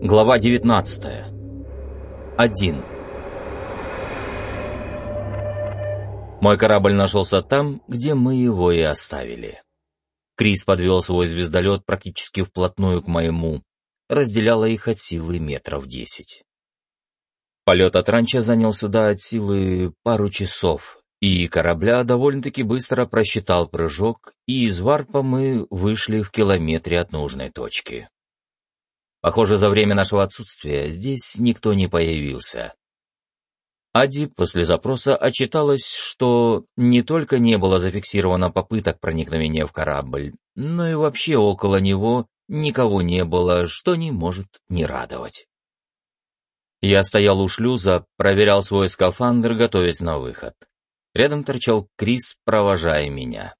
Глава 19. 1. Мой корабль нашелся там, где мы его и оставили. Крис подвел свой звездолет практически вплотную к моему, разделяло их от силы метров десять. Полет от ранча занял сюда от силы пару часов, и корабля довольно-таки быстро просчитал прыжок, и из варпа мы вышли в километре от нужной точки. Похоже, за время нашего отсутствия здесь никто не появился. Ади после запроса отчиталась, что не только не было зафиксировано попыток проникновения в корабль, но и вообще около него никого не было, что не может не радовать. Я стоял у шлюза, проверял свой скафандр, готовясь на выход. Рядом торчал Крис, провожая меня.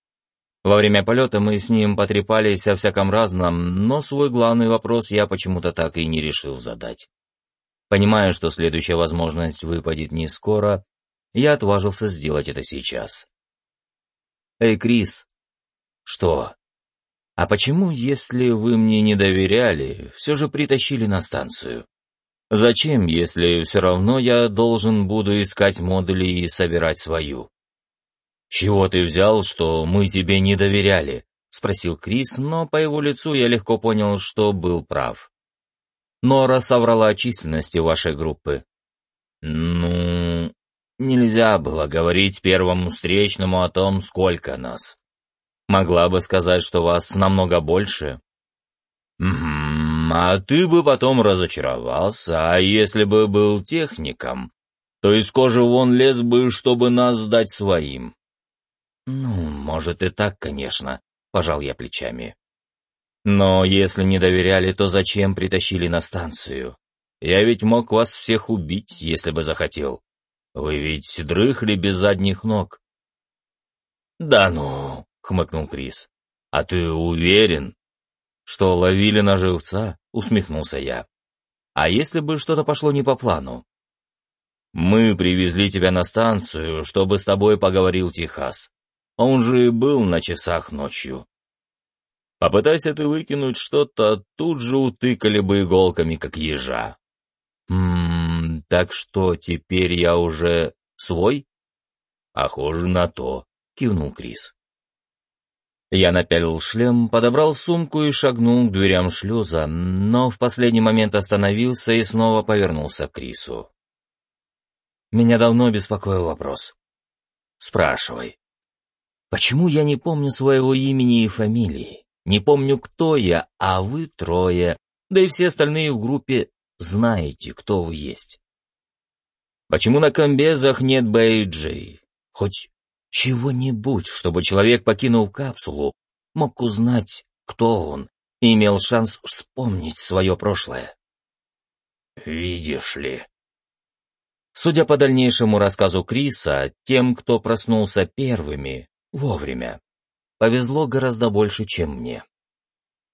Во время полета мы с ним потрепались о всяком разном, но свой главный вопрос я почему-то так и не решил задать. Понимая, что следующая возможность выпадет не скоро, я отважился сделать это сейчас. «Эй, Крис!» «Что?» «А почему, если вы мне не доверяли, все же притащили на станцию? Зачем, если все равно я должен буду искать модули и собирать свою?» «Чего ты взял, что мы тебе не доверяли?» — спросил Крис, но по его лицу я легко понял, что был прав. Нора соврала о численности вашей группы. «Ну, нельзя было говорить первому встречному о том, сколько нас. Могла бы сказать, что вас намного больше». «Угу, а ты бы потом разочаровался, а если бы был техником, то из кожи вон лез бы, чтобы нас сдать своим. «Ну, может и так, конечно», — пожал я плечами. «Но если не доверяли, то зачем притащили на станцию? Я ведь мог вас всех убить, если бы захотел. Вы ведь дрыхли без задних ног». «Да ну», — хмыкнул Крис. «А ты уверен?» «Что ловили на живца?» — усмехнулся я. «А если бы что-то пошло не по плану?» «Мы привезли тебя на станцию, чтобы с тобой поговорил Техас. Он же и был на часах ночью. Попытайся ты выкинуть что-то, тут же утыкали бы иголками, как ежа. «Ммм, так что, теперь я уже свой?» «Похоже на то», — кивнул Крис. Я напялил шлем, подобрал сумку и шагнул к дверям шлюза, но в последний момент остановился и снова повернулся к Крису. Меня давно беспокоил вопрос. «Спрашивай». Почему я не помню своего имени и фамилии? Не помню, кто я, а вы трое, да и все остальные в группе знаете, кто вы есть. Почему на комбезах нет Бэйджей? Хоть чего-нибудь, чтобы человек покинул капсулу, мог узнать, кто он, и имел шанс вспомнить свое прошлое. Видишь ли, Судя по дальнейшему рассказу Криса, тем, кто проснулся первыми, Вовремя. Повезло гораздо больше, чем мне.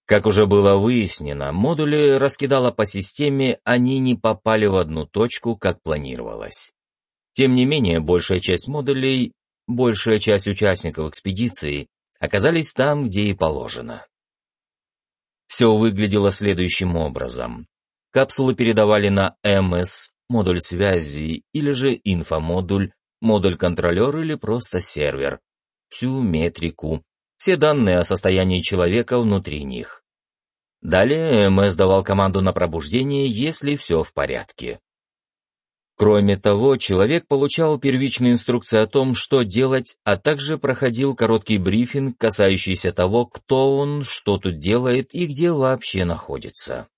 Как уже было выяснено, модули раскидало по системе, они не попали в одну точку, как планировалось. Тем не менее, большая часть модулей, большая часть участников экспедиции оказались там, где и положено. Все выглядело следующим образом. Капсулы передавали на МС, модуль связи, или же инфомодуль, модуль-контролер или просто сервер, всю метрику, все данные о состоянии человека внутри них. Далее МС давал команду на пробуждение, если все в порядке. Кроме того, человек получал первичные инструкции о том, что делать, а также проходил короткий брифинг, касающийся того, кто он, что тут делает и где вообще находится.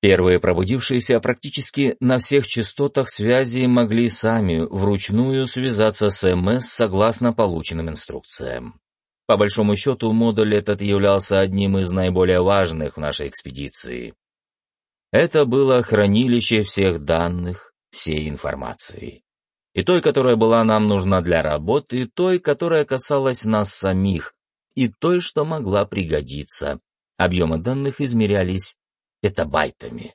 Первые пробудившиеся практически на всех частотах связи могли сами вручную связаться с МС согласно полученным инструкциям. По большому счету, модуль этот являлся одним из наиболее важных в нашей экспедиции. Это было хранилище всех данных, всей информации. И той, которая была нам нужна для работы, и той, которая касалась нас самих, и той, что могла пригодиться. Объемы данных измерялись петабайтами.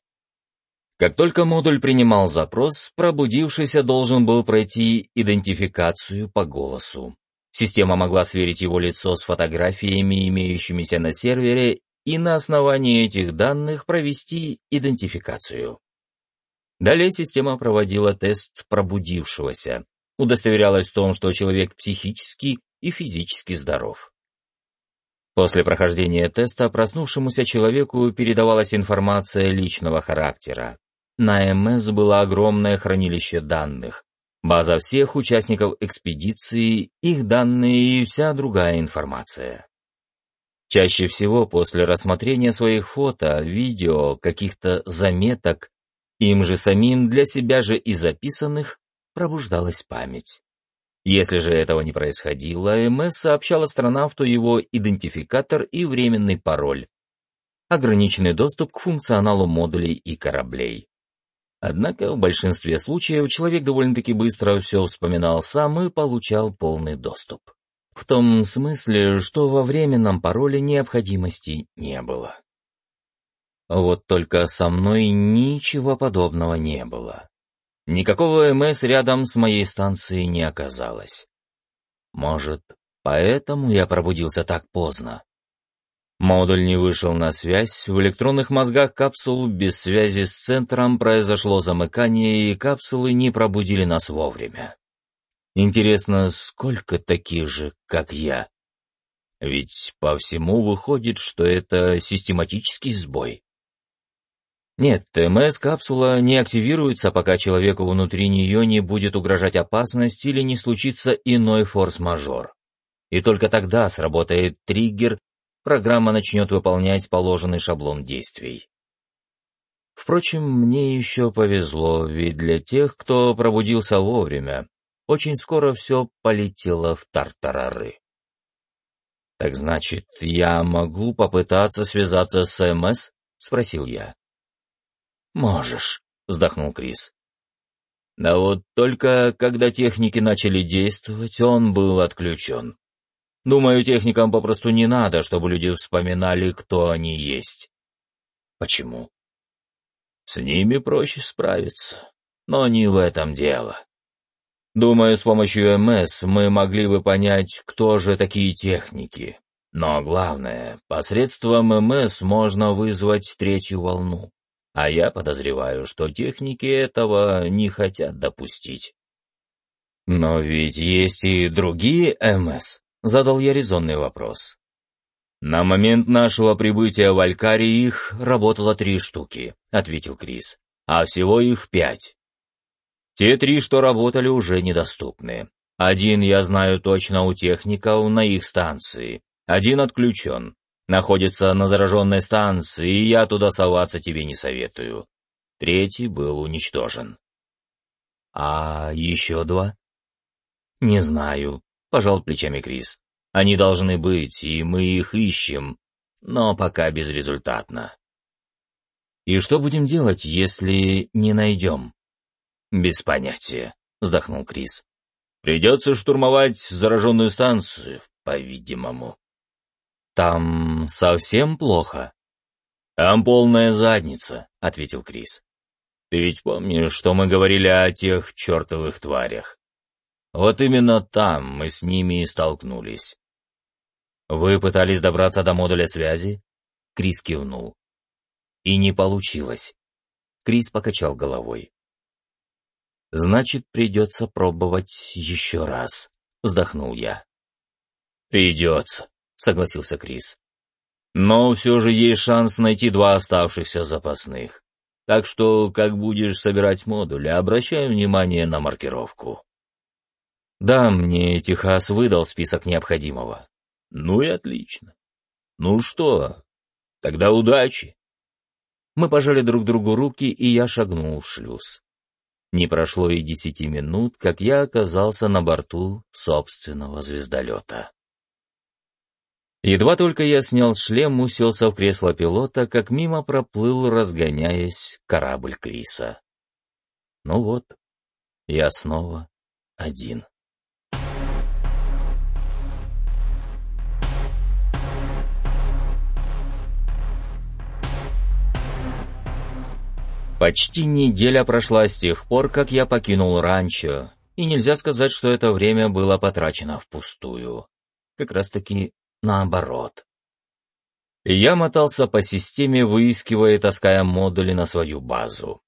Как только модуль принимал запрос, пробудившийся должен был пройти идентификацию по голосу. Система могла сверить его лицо с фотографиями, имеющимися на сервере, и на основании этих данных провести идентификацию. Далее система проводила тест пробудившегося, удостоверялась в том, что человек психически и физически здоров. После прохождения теста проснувшемуся человеку передавалась информация личного характера. На МС было огромное хранилище данных, база всех участников экспедиции, их данные и вся другая информация. Чаще всего после рассмотрения своих фото, видео, каких-то заметок, им же самим для себя же и записанных, пробуждалась память. Если же этого не происходило, МС сообщал астронавту его идентификатор и временный пароль. Ограниченный доступ к функционалу модулей и кораблей. Однако в большинстве случаев человек довольно-таки быстро все вспоминал сам и получал полный доступ. В том смысле, что во временном пароле необходимости не было. Вот только со мной ничего подобного не было. Никакого МС рядом с моей станцией не оказалось. Может, поэтому я пробудился так поздно. Модуль не вышел на связь, в электронных мозгах капсул без связи с центром произошло замыкание, и капсулы не пробудили нас вовремя. Интересно, сколько таких же, как я? Ведь по всему выходит, что это систематический сбой. Нет, ТМС-капсула не активируется, пока человеку внутри нее не будет угрожать опасность или не случится иной форс-мажор. И только тогда сработает триггер, программа начнет выполнять положенный шаблон действий. Впрочем, мне еще повезло, ведь для тех, кто пробудился вовремя, очень скоро все полетело в тартарары. «Так значит, я могу попытаться связаться с МС?» — спросил я. «Можешь», — вздохнул Крис. Да вот только когда техники начали действовать, он был отключен. Думаю, техникам попросту не надо, чтобы люди вспоминали, кто они есть. Почему? С ними проще справиться, но не в этом дело. Думаю, с помощью МС мы могли бы понять, кто же такие техники. Но главное, посредством МС можно вызвать третью волну. А я подозреваю, что техники этого не хотят допустить. Но ведь есть и другие МС. Задал я резонный вопрос. На момент нашего прибытия в Алькари их работало три штуки, ответил Крис, а всего их пять. Те три, что работали, уже недоступны. Один я знаю точно у техников на их станции, один отключен. Находится на зараженной станции, и я туда соваться тебе не советую. Третий был уничтожен. А еще два? Не знаю, пожал плечами Крис. Они должны быть, и мы их ищем, но пока безрезультатно. И что будем делать, если не найдем? Без понятия, вздохнул Крис. Придется штурмовать зараженную станцию, по-видимому. Там совсем плохо? Там полная задница, ответил Крис. Ты ведь помнишь, что мы говорили о тех чертовых тварях? Вот именно там мы с ними и столкнулись. Вы пытались добраться до модуля связи? Крис кивнул. И не получилось. Крис покачал головой. Значит, придется пробовать еще раз, вздохнул я. Придется, согласился Крис. Но все же есть шанс найти два оставшихся запасных. Так что, как будешь собирать модули, обращай внимание на маркировку. Да, мне Техас выдал список необходимого. Ну и отлично. Ну что, тогда удачи. Мы пожали друг другу руки, и я шагнул в шлюз. Не прошло и десяти минут, как я оказался на борту собственного звездолета. Едва только я снял шлем, уселся в кресло пилота, как мимо проплыл, разгоняясь, корабль Криса. Ну вот, я снова один. Почти неделя прошла с тех пор, как я покинул ранчо, и нельзя сказать, что это время было потрачено впустую. Как раз-таки наоборот. Я мотался по системе, выискивая и таская модули на свою базу.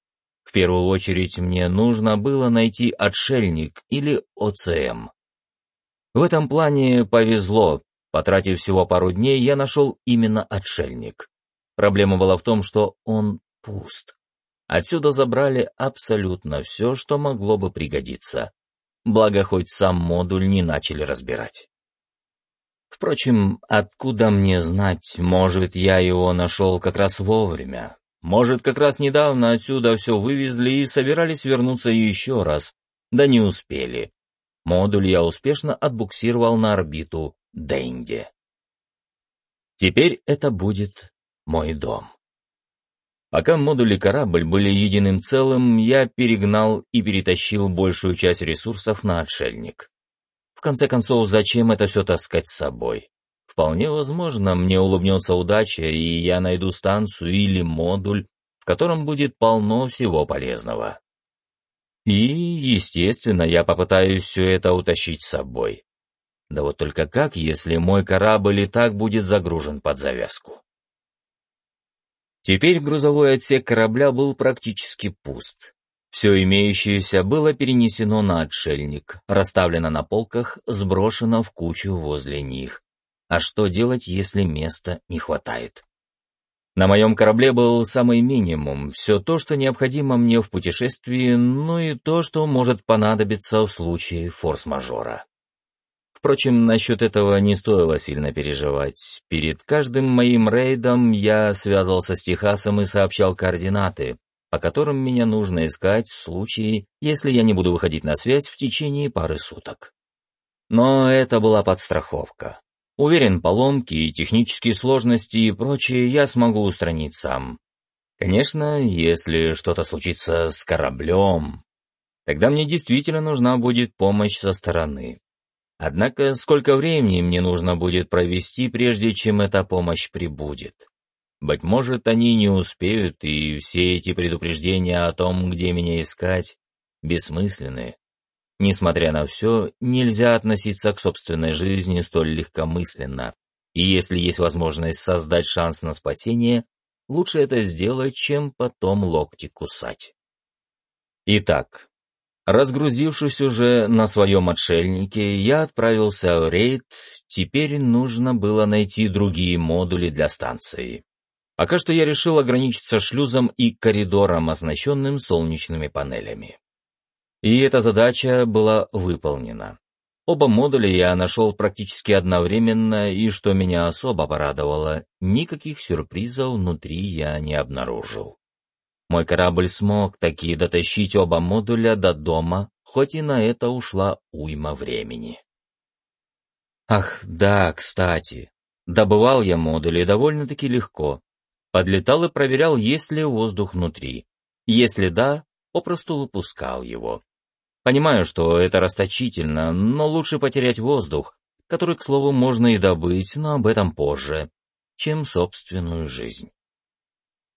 В первую очередь мне нужно было найти отшельник или ОЦМ. В этом плане повезло. Потратив всего пару дней, я нашел именно отшельник. Проблема была в том, что он пуст. Отсюда забрали абсолютно все, что могло бы пригодиться. Благо, хоть сам модуль не начали разбирать. Впрочем, откуда мне знать, может, я его нашел как раз вовремя. Может, как раз недавно отсюда все вывезли и собирались вернуться еще раз, да не успели. Модуль я успешно отбуксировал на орбиту Дэнди. Теперь это будет мой дом. Пока модули корабль были единым целым, я перегнал и перетащил большую часть ресурсов на отшельник. Конце концов, зачем это все таскать с собой? Вполне возможно, мне улыбнется удача, и я найду станцию или модуль, в котором будет полно всего полезного. И, естественно, я попытаюсь все это утащить с собой. Да вот только как, если мой корабль и так будет загружен под завязку? Теперь грузовой отсек корабля был практически пуст. Все имеющееся было перенесено на отшельник, расставлено на полках, сброшено в кучу возле них. А что делать, если места не хватает? На моем корабле был самый минимум, все то, что необходимо мне в путешествии, ну и то, что может понадобиться в случае форс-мажора. Впрочем, насчет этого не стоило сильно переживать. Перед каждым моим рейдом я связывался с Техасом и сообщал координаты, по которым меня нужно искать в случае, если я не буду выходить на связь в течение пары суток. Но это была подстраховка. Уверен, поломки технические сложности и прочее я смогу устранить сам. Конечно, если что-то случится с кораблем, тогда мне действительно нужна будет помощь со стороны. Однако сколько времени мне нужно будет провести, прежде чем эта помощь прибудет? Быть может, они не успеют, и все эти предупреждения о том, где меня искать, бессмысленны. Несмотря на все, нельзя относиться к собственной жизни столь легкомысленно. И если есть возможность создать шанс на спасение, лучше это сделать, чем потом локти кусать. Итак, Разгрузившись уже на своем отшельнике, я отправился в рейд, теперь нужно было найти другие модули для станции. Пока что я решил ограничиться шлюзом и коридором, оснащенным солнечными панелями. И эта задача была выполнена. Оба модуля я нашел практически одновременно, и что меня особо порадовало, никаких сюрпризов внутри я не обнаружил. Мой корабль смог таки дотащить оба модуля до дома, хоть и на это ушла уйма времени. Ах, да, кстати, добывал я модули довольно-таки легко. Подлетал и проверял, есть ли воздух внутри. Если да, попросту выпускал его. Понимаю, что это расточительно, но лучше потерять воздух, который, к слову, можно и добыть, но об этом позже, чем собственную жизнь.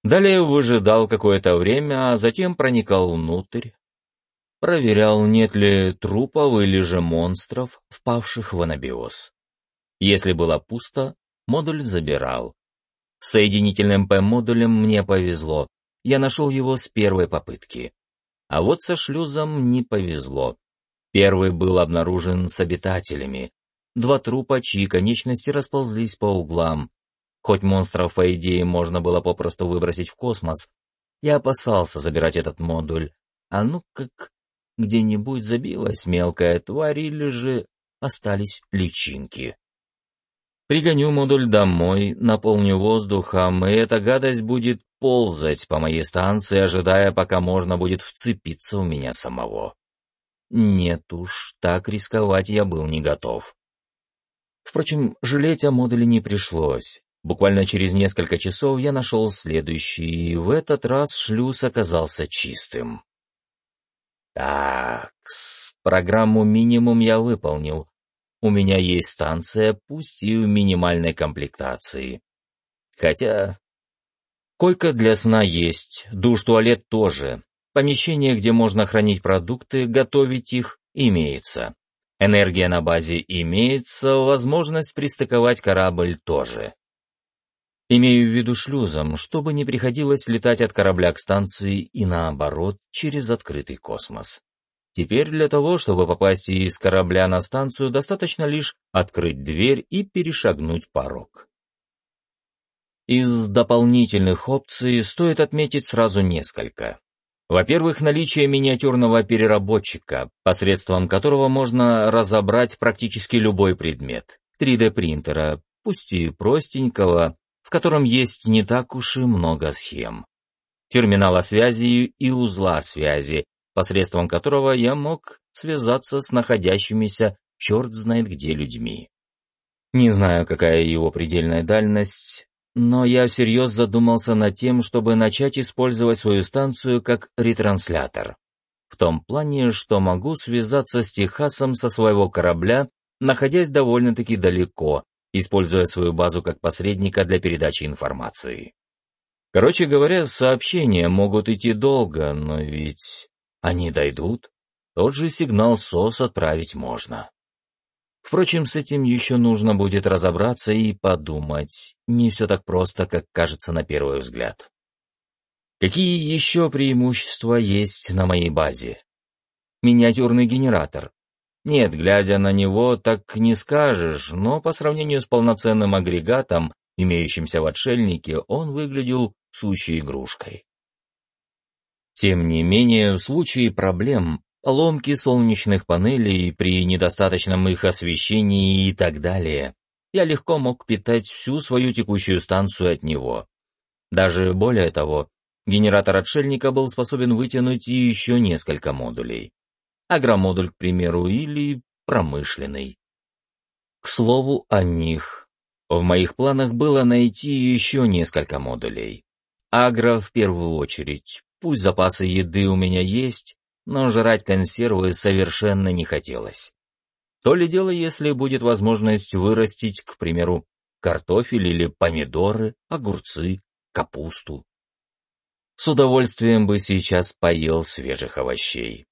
Далее выжидал какое-то время, а затем проникал внутрь, проверял, нет ли трупов или же монстров, впавших в анабиоз. Если было пусто, модуль забирал. С соединительным П-модулем мне повезло, я нашел его с первой попытки. А вот со шлюзом не повезло. Первый был обнаружен с обитателями. Два трупа, чьи конечности расползлись по углам, Хоть монстров, по идее, можно было попросту выбросить в космос, я опасался забирать этот модуль. А ну как где-нибудь забилась мелкая тварь или же остались личинки. Пригоню модуль домой, наполню воздухом, и эта гадость будет ползать по моей станции, ожидая, пока можно будет вцепиться у меня самого. Нет уж, так рисковать я был не готов. Впрочем, жалеть о модуле не пришлось. Буквально через несколько часов я нашел следующий, и в этот раз шлюз оказался чистым. Так, программу минимум я выполнил. У меня есть станция, пусть и в минимальной комплектации. Хотя... Койка для сна есть, душ-туалет тоже. Помещение, где можно хранить продукты, готовить их, имеется. Энергия на базе имеется, возможность пристыковать корабль тоже. Имею в виду шлюзом, чтобы не приходилось летать от корабля к станции и наоборот через открытый космос. Теперь для того, чтобы попасть из корабля на станцию, достаточно лишь открыть дверь и перешагнуть порог. Из дополнительных опций стоит отметить сразу несколько. Во-первых, наличие миниатюрного переработчика, посредством которого можно разобрать практически любой предмет, 3D-принтера, пусть и простенького, в котором есть не так уж и много схем. Терминала связи и узла связи, посредством которого я мог связаться с находящимися черт знает где людьми. Не знаю, какая его предельная дальность, но я всерьез задумался над тем, чтобы начать использовать свою станцию как ретранслятор. В том плане, что могу связаться с Техасом со своего корабля, находясь довольно-таки далеко, используя свою базу как посредника для передачи информации. Короче говоря, сообщения могут идти долго, но ведь они дойдут. Тот же сигнал СОС отправить можно. Впрочем, с этим еще нужно будет разобраться и подумать. Не все так просто, как кажется на первый взгляд. Какие еще преимущества есть на моей базе? Миниатюрный генератор. Нет, глядя на него, так не скажешь, но по сравнению с полноценным агрегатом, имеющимся в отшельнике, он выглядел сущей игрушкой. Тем не менее, в случае проблем, поломки солнечных панелей при недостаточном их освещении и так далее, я легко мог питать всю свою текущую станцию от него. Даже более того, генератор отшельника был способен вытянуть еще несколько модулей агромодуль, к примеру, или промышленный. К слову о них. В моих планах было найти еще несколько модулей. Агро в первую очередь. Пусть запасы еды у меня есть, но жрать консервы совершенно не хотелось. То ли дело, если будет возможность вырастить, к примеру, картофель или помидоры, огурцы, капусту. С удовольствием бы сейчас поел свежих овощей.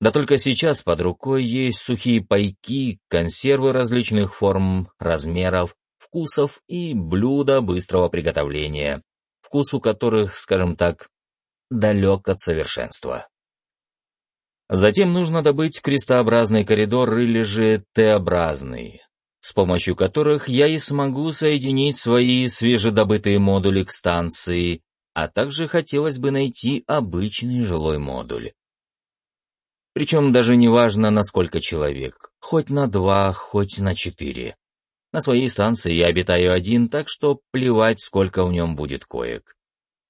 Да только сейчас под рукой есть сухие пайки, консервы различных форм, размеров, вкусов и блюда быстрого приготовления, вкус у которых, скажем так, далек от совершенства. Затем нужно добыть крестообразный коридор или же Т-образный, с помощью которых я и смогу соединить свои свежедобытые модули к станции, а также хотелось бы найти обычный жилой модуль. Причем даже не важно, на сколько человек, хоть на два, хоть на четыре. На своей станции я обитаю один, так что плевать, сколько в нем будет коек.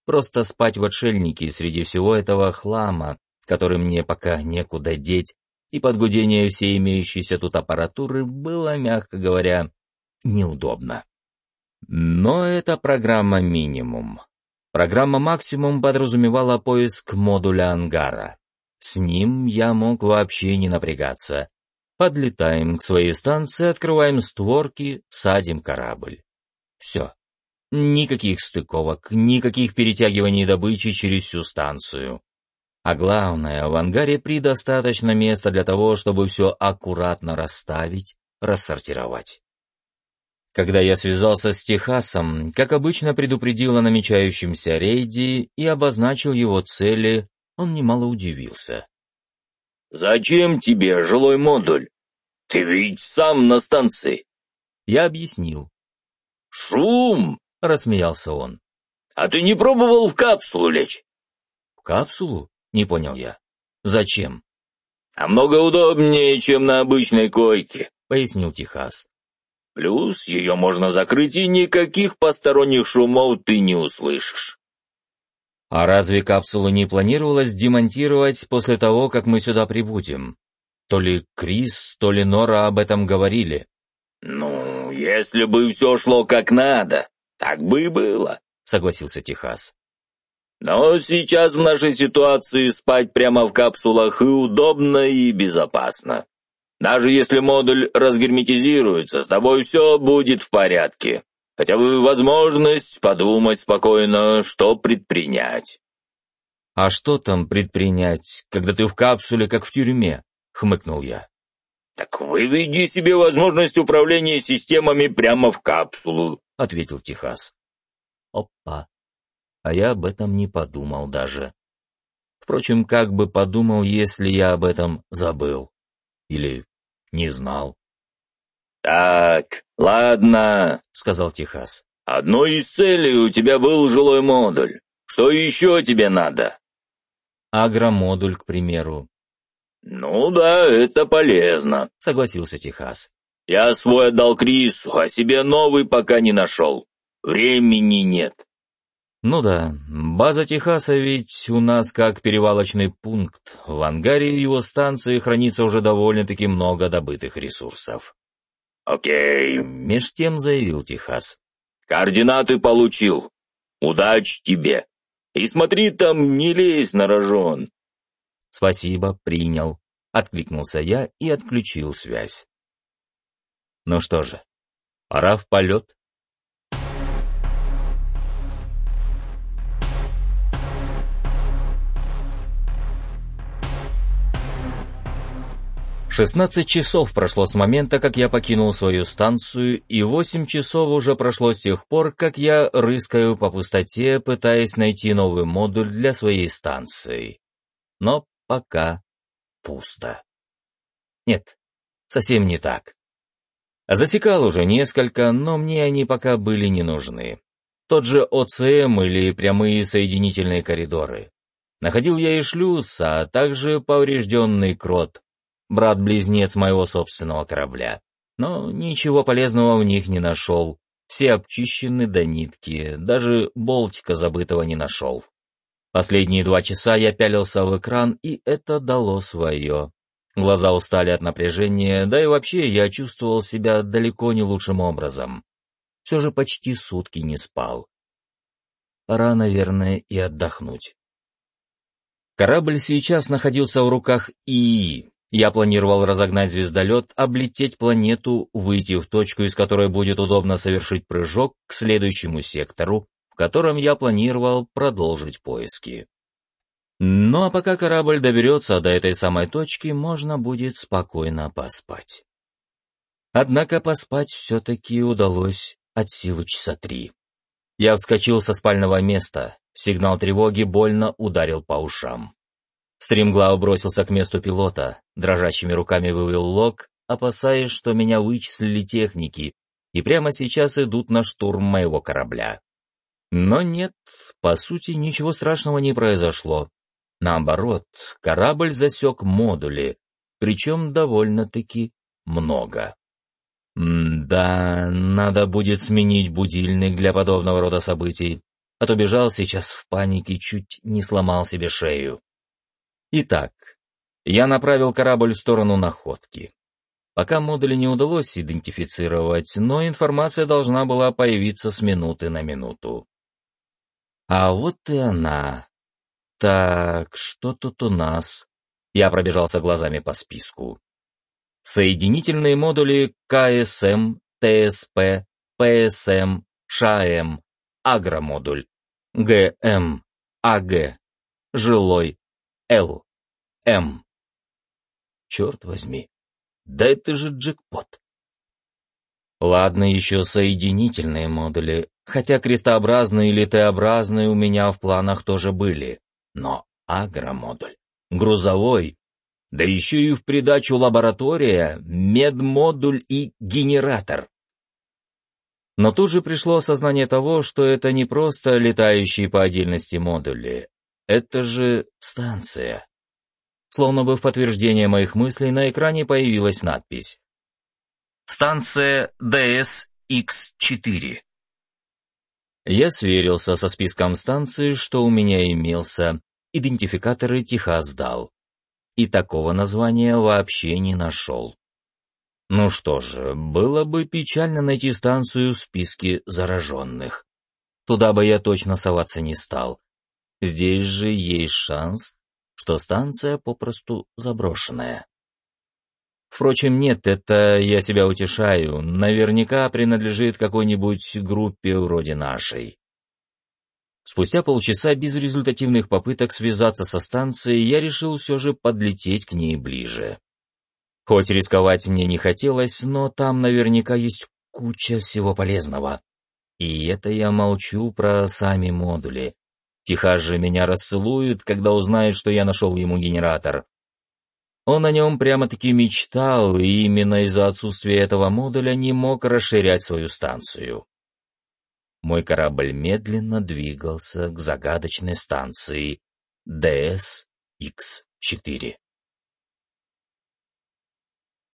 Просто спать в отшельнике среди всего этого хлама, который мне пока некуда деть, и под гудение всей имеющейся тут аппаратуры было, мягко говоря, неудобно. Но это программа минимум. Программа максимум подразумевала поиск модуля ангара. С ним я мог вообще не напрягаться. Подлетаем к своей станции, открываем створки, садим корабль. Все. Никаких стыковок, никаких перетягиваний добычи через всю станцию. А главное, в ангаре предостаточно места для того, чтобы все аккуратно расставить, рассортировать. Когда я связался с Техасом, как обычно предупредил о намечающемся рейде и обозначил его цели, он немало удивился. «Зачем тебе жилой модуль? Ты ведь сам на станции». Я объяснил. «Шум!» — рассмеялся он. «А ты не пробовал в капсулу лечь?» «В капсулу?» — не понял я. «Зачем?» «А много удобнее, чем на обычной койке», — пояснил Техас. «Плюс ее можно закрыть, и никаких посторонних шумов ты не услышишь». А разве капсулу не планировалось демонтировать после того, как мы сюда прибудем? То ли Крис, то ли Нора об этом говорили. «Ну, если бы все шло как надо, так бы и было», — согласился Техас. «Но сейчас в нашей ситуации спать прямо в капсулах и удобно, и безопасно. Даже если модуль разгерметизируется, с тобой все будет в порядке хотя бы возможность подумать спокойно, что предпринять. «А что там предпринять, когда ты в капсуле, как в тюрьме?» — хмыкнул я. «Так выведи себе возможность управления системами прямо в капсулу», — ответил Техас. Опа. А я об этом не подумал даже. Впрочем, как бы подумал, если я об этом забыл. Или не знал. «Так, ладно», — сказал Техас. «Одной из целей у тебя был жилой модуль. Что еще тебе надо?» «Агромодуль, к примеру». «Ну да, это полезно», — согласился Техас. «Я свой отдал Крису, а себе новый пока не нашел. Времени нет». Ну да, база Техаса ведь у нас как перевалочный пункт. В ангаре его станции хранится уже довольно-таки много добытых ресурсов. «Окей», — меж тем заявил Техас. «Координаты получил. Удачи тебе. И смотри там, не лезь на рожон». «Спасибо, принял», — откликнулся я и отключил связь. Ну что же, пора в полет. Шестнадцать часов прошло с момента, как я покинул свою станцию, и восемь часов уже прошло с тех пор, как я рыскаю по пустоте, пытаясь найти новый модуль для своей станции. Но пока пусто. Нет, совсем не так. Засекал уже несколько, но мне они пока были не нужны. Тот же ОЦМ или прямые соединительные коридоры. Находил я и шлюз, а также поврежденный крот, брат-близнец моего собственного корабля. Но ничего полезного в них не нашел. Все обчищены до нитки, даже болтика забытого не нашел. Последние два часа я пялился в экран, и это дало свое. Глаза устали от напряжения, да и вообще я чувствовал себя далеко не лучшим образом. Все же почти сутки не спал. Пора, наверное, и отдохнуть. Корабль сейчас находился в руках ИИ, я планировал разогнать звездолет, облететь планету, выйти в точку, из которой будет удобно совершить прыжок к следующему сектору, в котором я планировал продолжить поиски. Ну а пока корабль доберется до этой самой точки, можно будет спокойно поспать. Однако поспать все-таки удалось от силы часа три. Я вскочил со спального места, сигнал тревоги больно ударил по ушам. Стримглау бросился к месту пилота, дрожащими руками вывел лог, опасаясь, что меня вычислили техники, и прямо сейчас идут на штурм моего корабля. Но нет, по сути, ничего страшного не произошло. Наоборот, корабль засек модули, причем довольно-таки много. Да, надо будет сменить будильник для подобного рода событий, а то бежал сейчас в панике, чуть не сломал себе шею. Итак, я направил корабль в сторону находки. Пока модули не удалось идентифицировать, но информация должна была появиться с минуты на минуту. А вот и она. Так, что тут у нас? Я пробежался глазами по списку. Соединительные модули КСМ, ТСП, ПСМ, ШАМ, агромодуль, ГМ, АГ, жилой, Л. М. Черт возьми, да это же джекпот. Ладно, еще соединительные модули, хотя крестообразные или Т-образные у меня в планах тоже были. Но агромодуль, грузовой, да еще и в придачу лаборатория, медмодуль и генератор. Но тут же пришло осознание того, что это не просто летающие по отдельности модули, это же станция. Словно бы в подтверждение моих мыслей на экране появилась надпись. Станция ДС-Х4. Я сверился со списком станций, что у меня имелся, идентификаторы Техас дал. И такого названия вообще не нашел. Ну что же, было бы печально найти станцию в списке зараженных. Туда бы я точно соваться не стал. Здесь же есть шанс, что станция попросту заброшенная. Впрочем, нет, это я себя утешаю, наверняка принадлежит какой-нибудь группе вроде нашей. Спустя полчаса безрезультативных попыток связаться со станцией, я решил все же подлететь к ней ближе. Хоть рисковать мне не хотелось, но там наверняка есть куча всего полезного. И это я молчу про сами модули. Тихаш же меня расцелует, когда узнает, что я нашел ему генератор. Он о нем прямо-таки мечтал, и именно из-за отсутствия этого модуля не мог расширять свою станцию. Мой корабль медленно двигался к загадочной станции ДС-Х4.